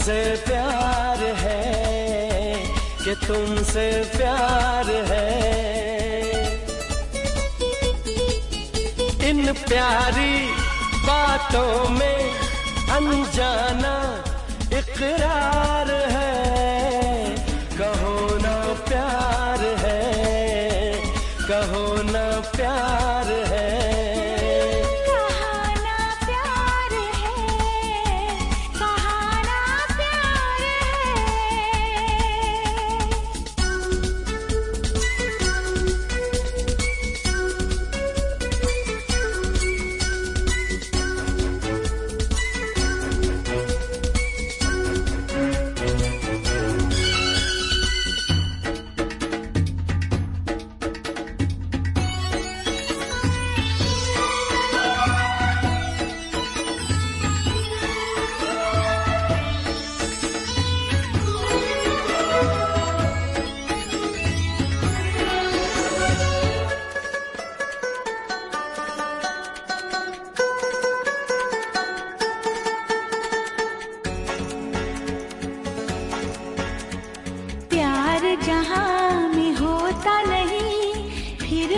तुमसे प्यार है, कि तुमसे प्यार है। इन प्यारी बातों में अनजाना इकरार है। कहो ना प्यार है, कहो ना प्यार है।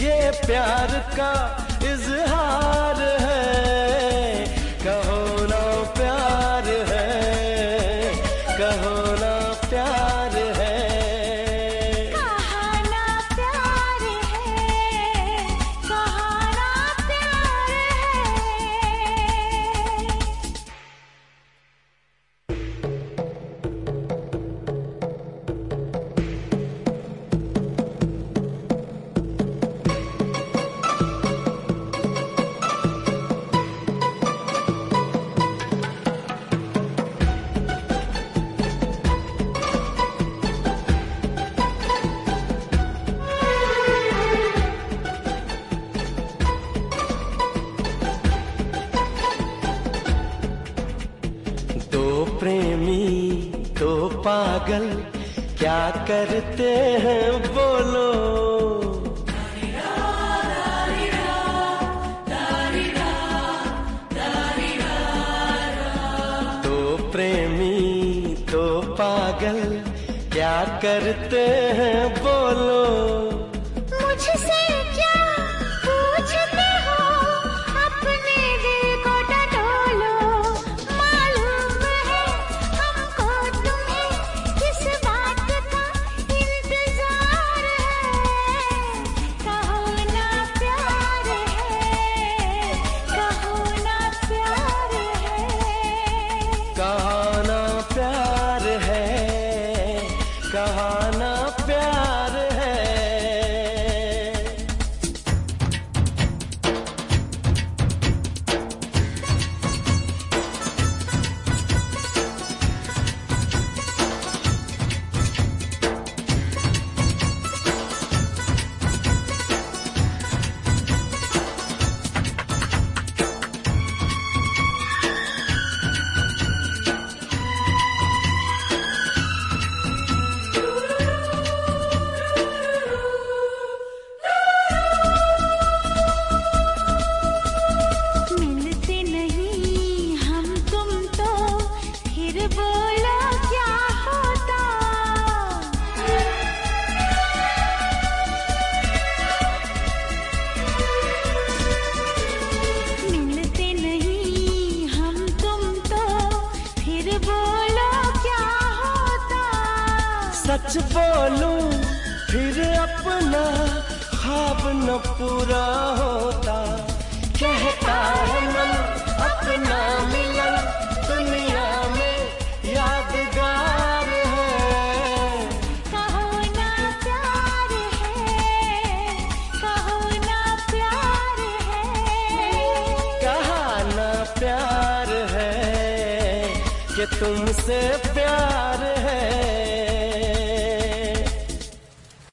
ये प्यार का दो पागल क्या करते हैं बोलो तो प्रेमी तो पागल क्या करते हैं बोलो सच बोलूँ फिर अपना ख्वाब न पूरा होता। कहता है मन अपना मिलन दुनिया में यादगार है। कहो ना प्यार है कहो ना प्यार है। कहा ना प्यार है कि तुमसे प्यार है।